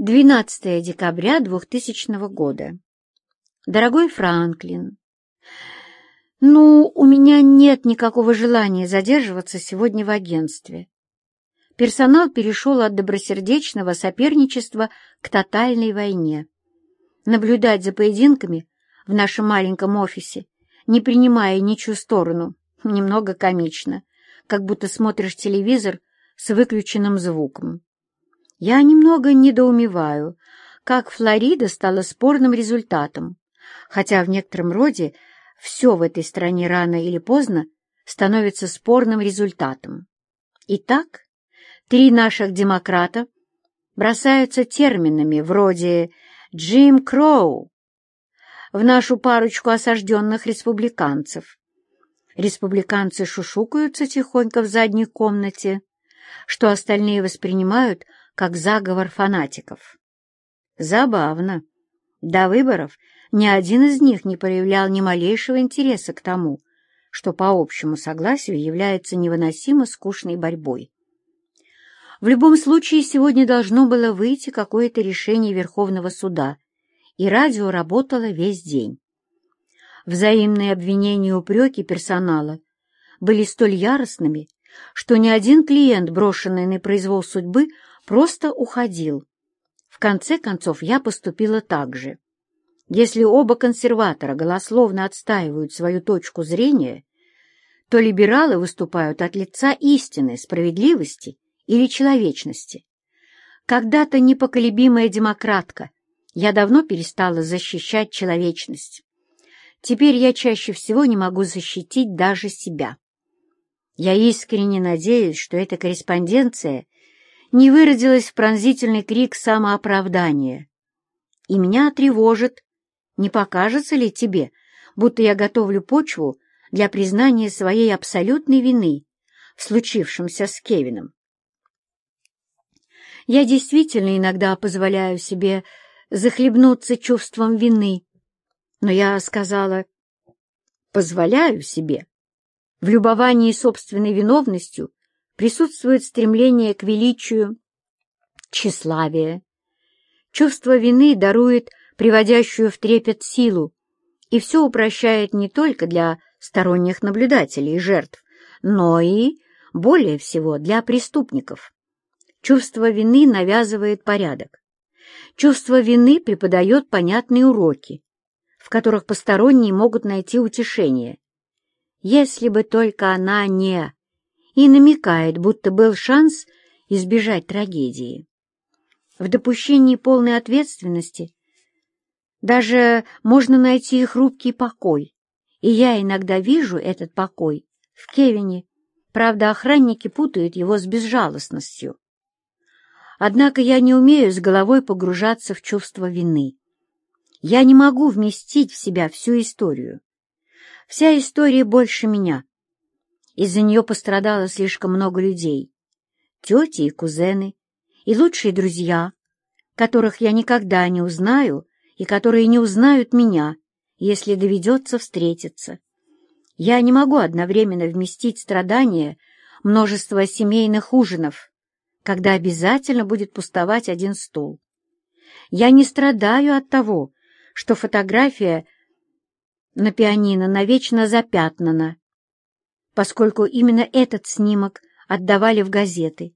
12 декабря 2000 года. Дорогой Франклин, ну, у меня нет никакого желания задерживаться сегодня в агентстве. Персонал перешел от добросердечного соперничества к тотальной войне. Наблюдать за поединками в нашем маленьком офисе, не принимая ничью сторону, немного комично, как будто смотришь телевизор с выключенным звуком. Я немного недоумеваю, как Флорида стала спорным результатом, хотя в некотором роде все в этой стране рано или поздно становится спорным результатом. Итак, три наших демократа бросаются терминами вроде «Джим Кроу» в нашу парочку осажденных республиканцев. Республиканцы шушукаются тихонько в задней комнате, что остальные воспринимают как заговор фанатиков. Забавно. До выборов ни один из них не проявлял ни малейшего интереса к тому, что по общему согласию является невыносимо скучной борьбой. В любом случае, сегодня должно было выйти какое-то решение Верховного суда, и радио работало весь день. Взаимные обвинения и упреки персонала были столь яростными, что ни один клиент, брошенный на произвол судьбы, просто уходил. В конце концов, я поступила так же. Если оба консерватора голословно отстаивают свою точку зрения, то либералы выступают от лица истины, справедливости или человечности. Когда-то непоколебимая демократка, я давно перестала защищать человечность. Теперь я чаще всего не могу защитить даже себя. Я искренне надеюсь, что эта корреспонденция не выродилась в пронзительный крик самооправдания. И меня тревожит, не покажется ли тебе, будто я готовлю почву для признания своей абсолютной вины в случившемся с Кевином. Я действительно иногда позволяю себе захлебнуться чувством вины, но я сказала «позволяю себе». В любовании собственной виновностью присутствует стремление к величию, тщеславие. Чувство вины дарует приводящую в трепет силу и все упрощает не только для сторонних наблюдателей и жертв, но и, более всего, для преступников. Чувство вины навязывает порядок. Чувство вины преподает понятные уроки, в которых посторонние могут найти утешение. Если бы только она не и намекает, будто был шанс избежать трагедии. В допущении полной ответственности даже можно найти хрупкий покой, и я иногда вижу этот покой в Кевине, правда, охранники путают его с безжалостностью. Однако я не умею с головой погружаться в чувство вины. Я не могу вместить в себя всю историю. Вся история больше меня, из-за нее пострадало слишком много людей. Тети и кузены, и лучшие друзья, которых я никогда не узнаю и которые не узнают меня, если доведется встретиться. Я не могу одновременно вместить страдания множества семейных ужинов, когда обязательно будет пустовать один стол. Я не страдаю от того, что фотография на пианино навечно запятнана, поскольку именно этот снимок отдавали в газеты,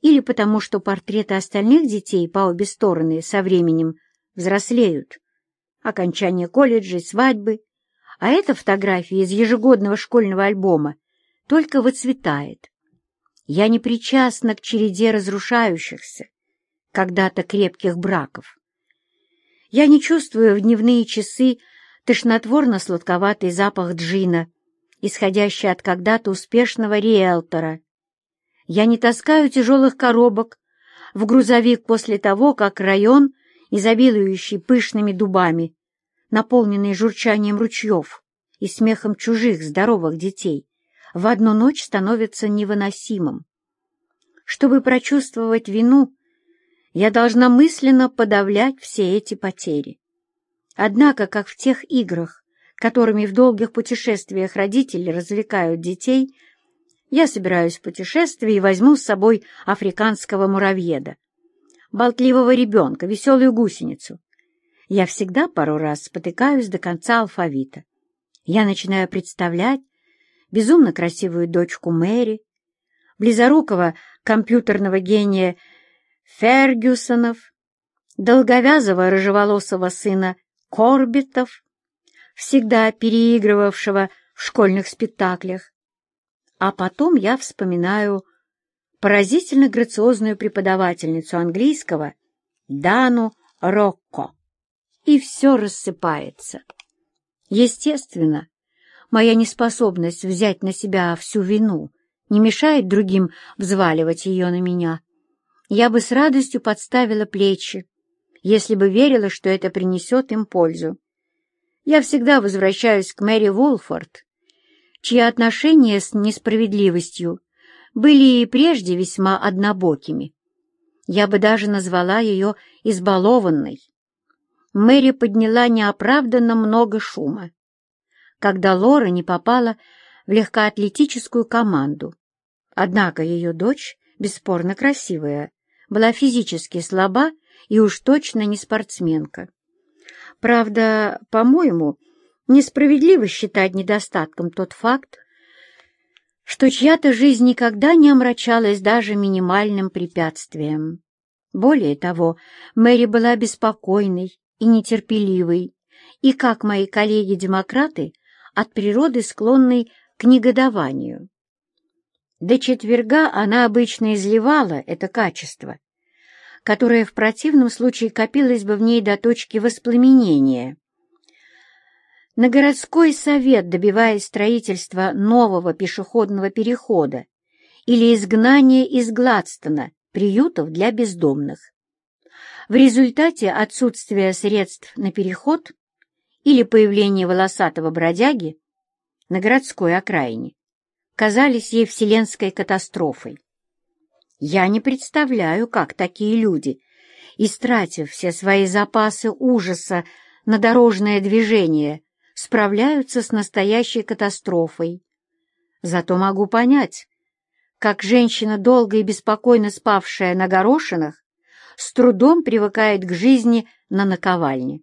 или потому что портреты остальных детей по обе стороны со временем взрослеют. Окончание колледжей, свадьбы, а эта фотография из ежегодного школьного альбома только выцветает. Я не причастна к череде разрушающихся, когда-то крепких браков. Я не чувствую в дневные часы тошнотворно-сладковатый запах джина исходящий от когда-то успешного риэлтора. Я не таскаю тяжелых коробок в грузовик после того, как район, изобилующий пышными дубами, наполненный журчанием ручьев и смехом чужих здоровых детей, в одну ночь становится невыносимым. Чтобы прочувствовать вину, я должна мысленно подавлять все эти потери. Однако, как в тех играх, которыми в долгих путешествиях родители развлекают детей, я собираюсь в путешествие и возьму с собой африканского муравьеда. болтливого ребенка, веселую гусеницу. Я всегда пару раз спотыкаюсь до конца алфавита. Я начинаю представлять безумно красивую дочку Мэри, близорукого компьютерного гения Фергюсонов, долговязого рыжеволосого сына Корбитов, всегда переигрывавшего в школьных спектаклях. А потом я вспоминаю поразительно грациозную преподавательницу английского Дану Рокко. И все рассыпается. Естественно, моя неспособность взять на себя всю вину не мешает другим взваливать ее на меня. Я бы с радостью подставила плечи, если бы верила, что это принесет им пользу. Я всегда возвращаюсь к Мэри Вулфорд, чьи отношения с несправедливостью были и прежде весьма однобокими. Я бы даже назвала ее избалованной. Мэри подняла неоправданно много шума, когда Лора не попала в легкоатлетическую команду. Однако ее дочь, бесспорно красивая, была физически слаба и уж точно не спортсменка. Правда, по-моему, несправедливо считать недостатком тот факт, что чья-то жизнь никогда не омрачалась даже минимальным препятствием. Более того, Мэри была беспокойной и нетерпеливой, и, как мои коллеги-демократы, от природы склонной к негодованию. До четверга она обычно изливала это качество, которое в противном случае копилось бы в ней до точки воспламенения. На городской совет, добиваясь строительства нового пешеходного перехода или изгнания из Гладстона приютов для бездомных. В результате отсутствия средств на переход или появления волосатого бродяги на городской окраине казались ей вселенской катастрофой. Я не представляю, как такие люди, истратив все свои запасы ужаса на дорожное движение, справляются с настоящей катастрофой. Зато могу понять, как женщина, долго и беспокойно спавшая на горошинах, с трудом привыкает к жизни на наковальне.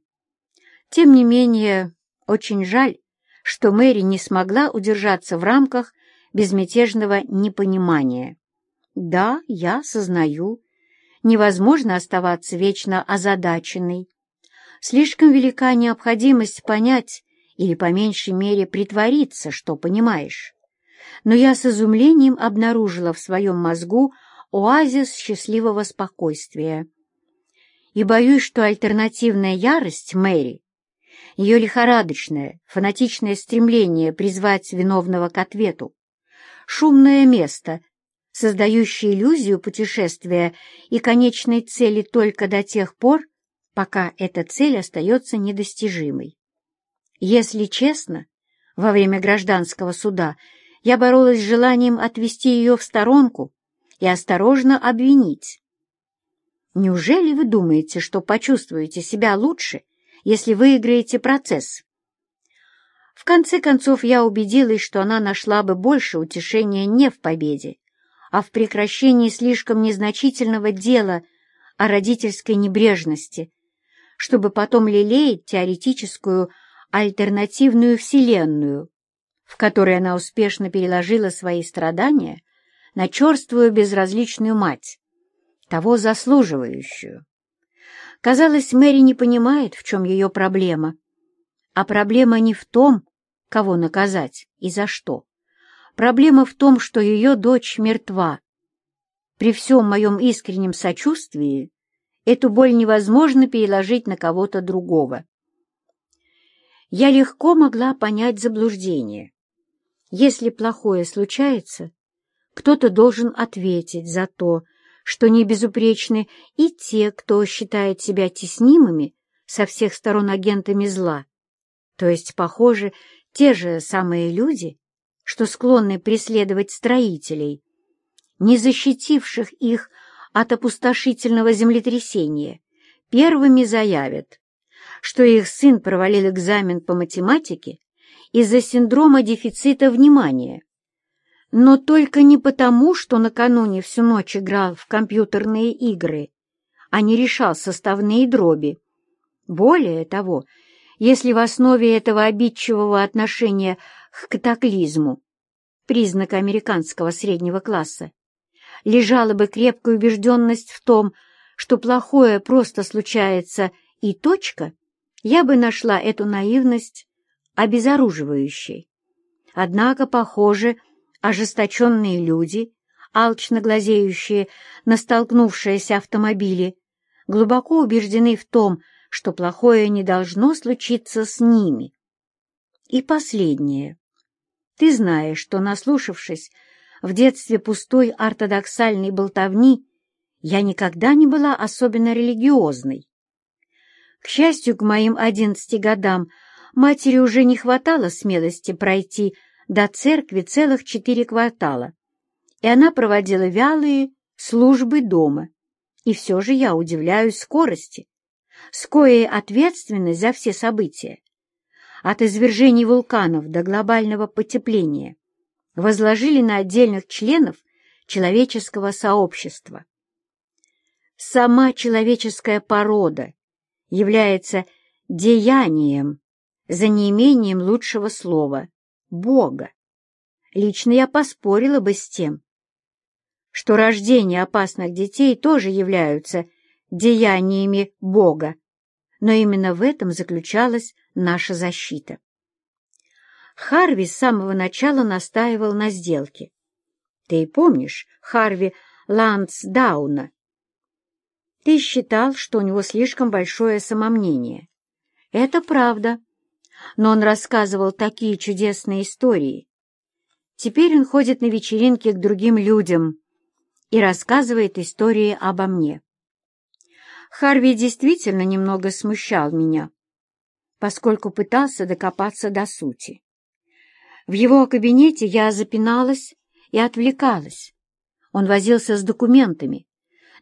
Тем не менее, очень жаль, что Мэри не смогла удержаться в рамках безмятежного непонимания. Да, я сознаю, невозможно оставаться вечно озадаченной. Слишком велика необходимость понять, или, по меньшей мере, притвориться, что понимаешь. Но я с изумлением обнаружила в своем мозгу оазис счастливого спокойствия. И боюсь, что альтернативная ярость Мэри, ее лихорадочное, фанатичное стремление призвать виновного к ответу, шумное место, создающее иллюзию путешествия и конечной цели только до тех пор, пока эта цель остается недостижимой. Если честно, во время гражданского суда я боролась с желанием отвести ее в сторонку и осторожно обвинить. Неужели вы думаете, что почувствуете себя лучше, если выиграете процесс? В конце концов, я убедилась, что она нашла бы больше утешения не в победе, а в прекращении слишком незначительного дела о родительской небрежности, чтобы потом лелеять теоретическую альтернативную вселенную, в которой она успешно переложила свои страдания на черствую безразличную мать, того заслуживающую. Казалось, Мэри не понимает, в чем ее проблема. А проблема не в том, кого наказать и за что. Проблема в том, что ее дочь мертва. При всем моем искреннем сочувствии эту боль невозможно переложить на кого-то другого я легко могла понять заблуждение. Если плохое случается, кто-то должен ответить за то, что не безупречны и те, кто считает себя теснимыми со всех сторон агентами зла. То есть, похоже, те же самые люди, что склонны преследовать строителей, не защитивших их от опустошительного землетрясения, первыми заявят, что их сын провалил экзамен по математике из-за синдрома дефицита внимания. Но только не потому, что накануне всю ночь играл в компьютерные игры, а не решал составные дроби. Более того, если в основе этого обидчивого отношения к катаклизму, признак американского среднего класса, лежала бы крепкая убежденность в том, что плохое просто случается и точка, я бы нашла эту наивность обезоруживающей. Однако, похоже, ожесточенные люди, алчно глазеющие на столкнувшиеся автомобили, глубоко убеждены в том, что плохое не должно случиться с ними. И последнее. Ты знаешь, что, наслушавшись в детстве пустой ортодоксальной болтовни, я никогда не была особенно религиозной. К счастью, к моим одиннадцати годам матери уже не хватало смелости пройти до церкви целых четыре квартала, и она проводила вялые службы дома. И все же я удивляюсь скорости, с коей ответственность за все события, от извержений вулканов до глобального потепления, возложили на отдельных членов человеческого сообщества. Сама человеческая порода является деянием, за неимением лучшего слова, Бога. Лично я поспорила бы с тем, что рождение опасных детей тоже являются деяниями Бога, но именно в этом заключалась наша защита. Харви с самого начала настаивал на сделке. Ты помнишь Харви Лансдауна? Ты считал, что у него слишком большое самомнение. Это правда, но он рассказывал такие чудесные истории. Теперь он ходит на вечеринки к другим людям и рассказывает истории обо мне. Харви действительно немного смущал меня, поскольку пытался докопаться до сути. В его кабинете я запиналась и отвлекалась. Он возился с документами,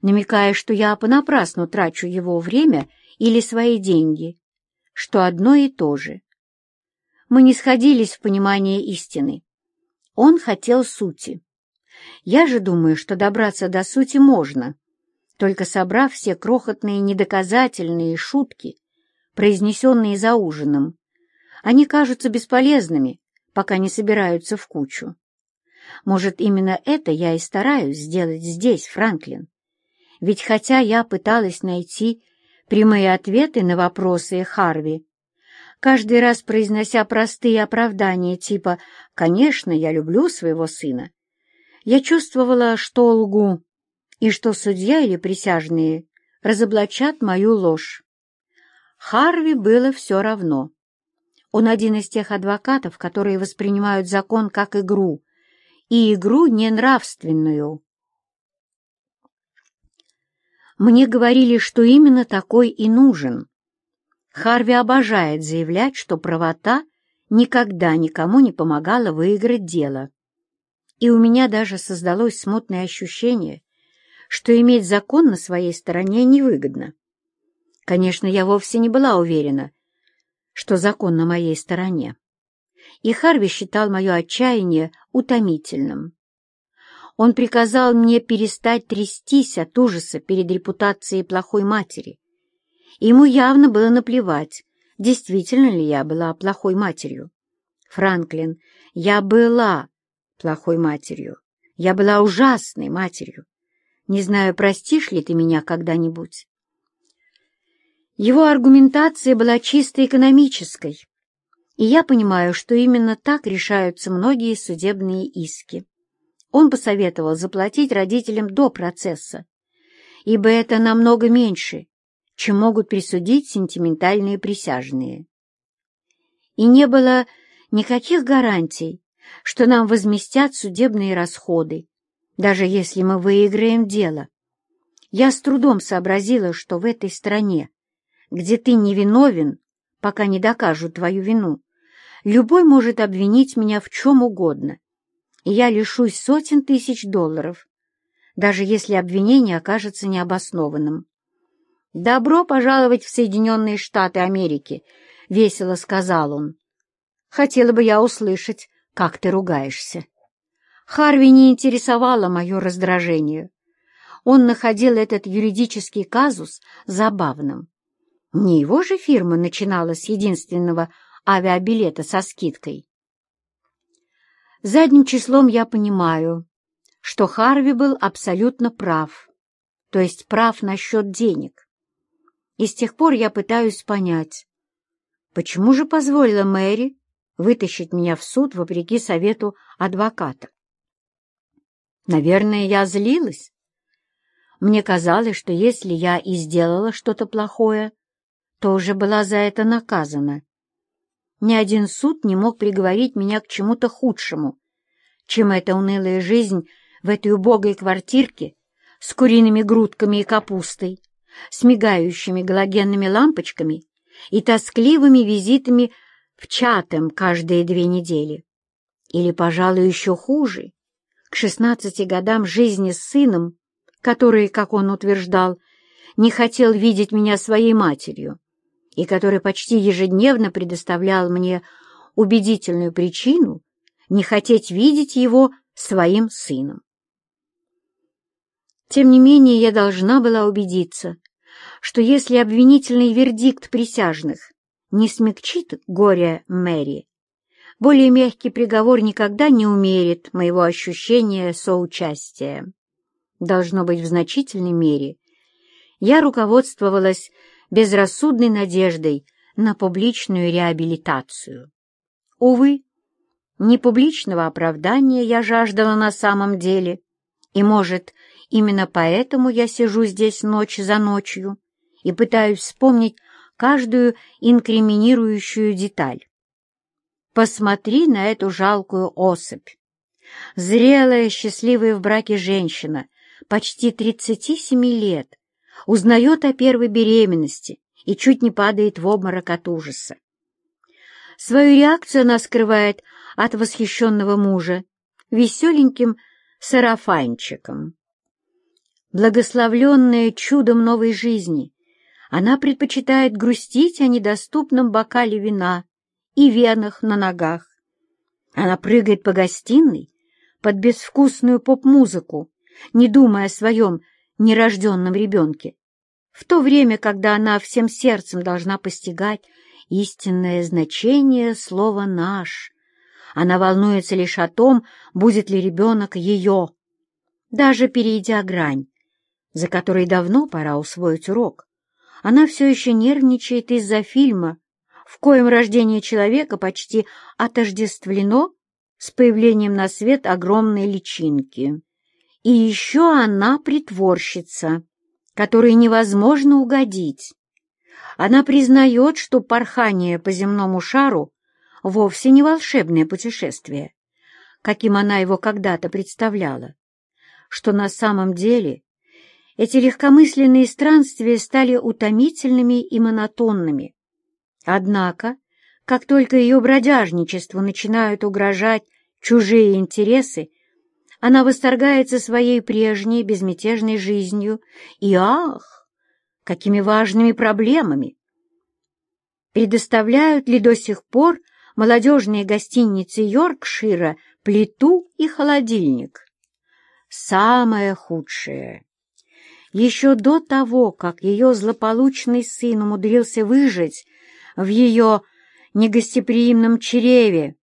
намекая, что я понапрасну трачу его время или свои деньги, что одно и то же. Мы не сходились в понимании истины. Он хотел сути. Я же думаю, что добраться до сути можно, только собрав все крохотные недоказательные шутки, произнесенные за ужином. Они кажутся бесполезными, пока не собираются в кучу. Может, именно это я и стараюсь сделать здесь, Франклин. Ведь хотя я пыталась найти прямые ответы на вопросы Харви, каждый раз произнося простые оправдания типа «Конечно, я люблю своего сына», я чувствовала, что лгу, и что судья или присяжные разоблачат мою ложь. Харви было все равно. Он один из тех адвокатов, которые воспринимают закон как игру, и игру ненравственную. Мне говорили, что именно такой и нужен. Харви обожает заявлять, что правота никогда никому не помогала выиграть дело. И у меня даже создалось смутное ощущение, что иметь закон на своей стороне невыгодно. Конечно, я вовсе не была уверена, что закон на моей стороне. И Харви считал мое отчаяние утомительным. Он приказал мне перестать трястись от ужаса перед репутацией плохой матери. Ему явно было наплевать, действительно ли я была плохой матерью. Франклин, я была плохой матерью. Я была ужасной матерью. Не знаю, простишь ли ты меня когда-нибудь. Его аргументация была чисто экономической, и я понимаю, что именно так решаются многие судебные иски. Он посоветовал заплатить родителям до процесса, ибо это намного меньше, чем могут присудить сентиментальные присяжные. И не было никаких гарантий, что нам возместят судебные расходы, даже если мы выиграем дело. Я с трудом сообразила, что в этой стране где ты невиновен, пока не докажут твою вину, любой может обвинить меня в чем угодно, и я лишусь сотен тысяч долларов, даже если обвинение окажется необоснованным. «Добро пожаловать в Соединенные Штаты Америки», — весело сказал он. «Хотела бы я услышать, как ты ругаешься». Харви не интересовало мое раздражение. он находил этот юридический казус забавным. Не его же фирма начинала с единственного авиабилета со скидкой. Задним числом я понимаю, что Харви был абсолютно прав, то есть прав насчет денег. И с тех пор я пытаюсь понять, почему же позволила Мэри вытащить меня в суд вопреки совету адвоката. Наверное, я злилась. Мне казалось, что если я и сделала что-то плохое, то уже была за это наказана. Ни один суд не мог приговорить меня к чему-то худшему, чем эта унылая жизнь в этой убогой квартирке с куриными грудками и капустой, с мигающими галогенными лампочками и тоскливыми визитами в чатом каждые две недели. Или, пожалуй, еще хуже, к шестнадцати годам жизни с сыном, который, как он утверждал, не хотел видеть меня своей матерью, и который почти ежедневно предоставлял мне убедительную причину не хотеть видеть его своим сыном. Тем не менее, я должна была убедиться, что если обвинительный вердикт присяжных не смягчит горе Мэри, более мягкий приговор никогда не умерит моего ощущения соучастия. Должно быть, в значительной мере я руководствовалась безрассудной надеждой на публичную реабилитацию. Увы, не публичного оправдания я жаждала на самом деле, и, может, именно поэтому я сижу здесь ночь за ночью и пытаюсь вспомнить каждую инкриминирующую деталь. Посмотри на эту жалкую особь. Зрелая, счастливая в браке женщина, почти 37 лет, узнает о первой беременности и чуть не падает в обморок от ужаса. Свою реакцию она скрывает от восхищенного мужа веселеньким сарафанчиком. Благословленная чудом новой жизни, она предпочитает грустить о недоступном бокале вина и венах на ногах. Она прыгает по гостиной под безвкусную поп-музыку, не думая о своем нерожденном ребенке, в то время, когда она всем сердцем должна постигать истинное значение слова «наш». Она волнуется лишь о том, будет ли ребенок ее, даже перейдя грань, за которой давно пора усвоить урок. Она все еще нервничает из-за фильма, в коем рождение человека почти отождествлено с появлением на свет огромной личинки. И еще она притворщица, которой невозможно угодить. Она признает, что порхание по земному шару вовсе не волшебное путешествие, каким она его когда-то представляла, что на самом деле эти легкомысленные странствия стали утомительными и монотонными. Однако, как только ее бродяжничеству начинают угрожать чужие интересы, она восторгается своей прежней безмятежной жизнью и, ах, какими важными проблемами! Предоставляют ли до сих пор молодежные гостиницы Йоркшира плиту и холодильник? Самое худшее. Еще до того, как ее злополучный сын умудрился выжить в ее негостеприимном чреве,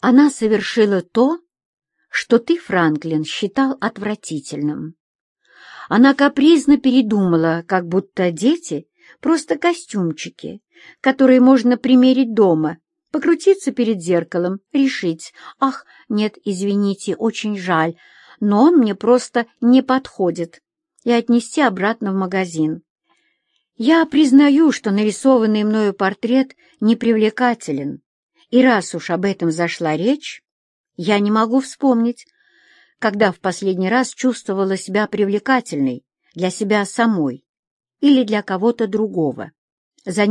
она совершила то, что ты, Франклин, считал отвратительным. Она капризно передумала, как будто дети — просто костюмчики, которые можно примерить дома, покрутиться перед зеркалом, решить, «Ах, нет, извините, очень жаль, но он мне просто не подходит», и отнести обратно в магазин. Я признаю, что нарисованный мною портрет непривлекателен, и раз уж об этом зашла речь, я не могу вспомнить, когда в последний раз чувствовала себя привлекательной для себя самой или для кого-то другого.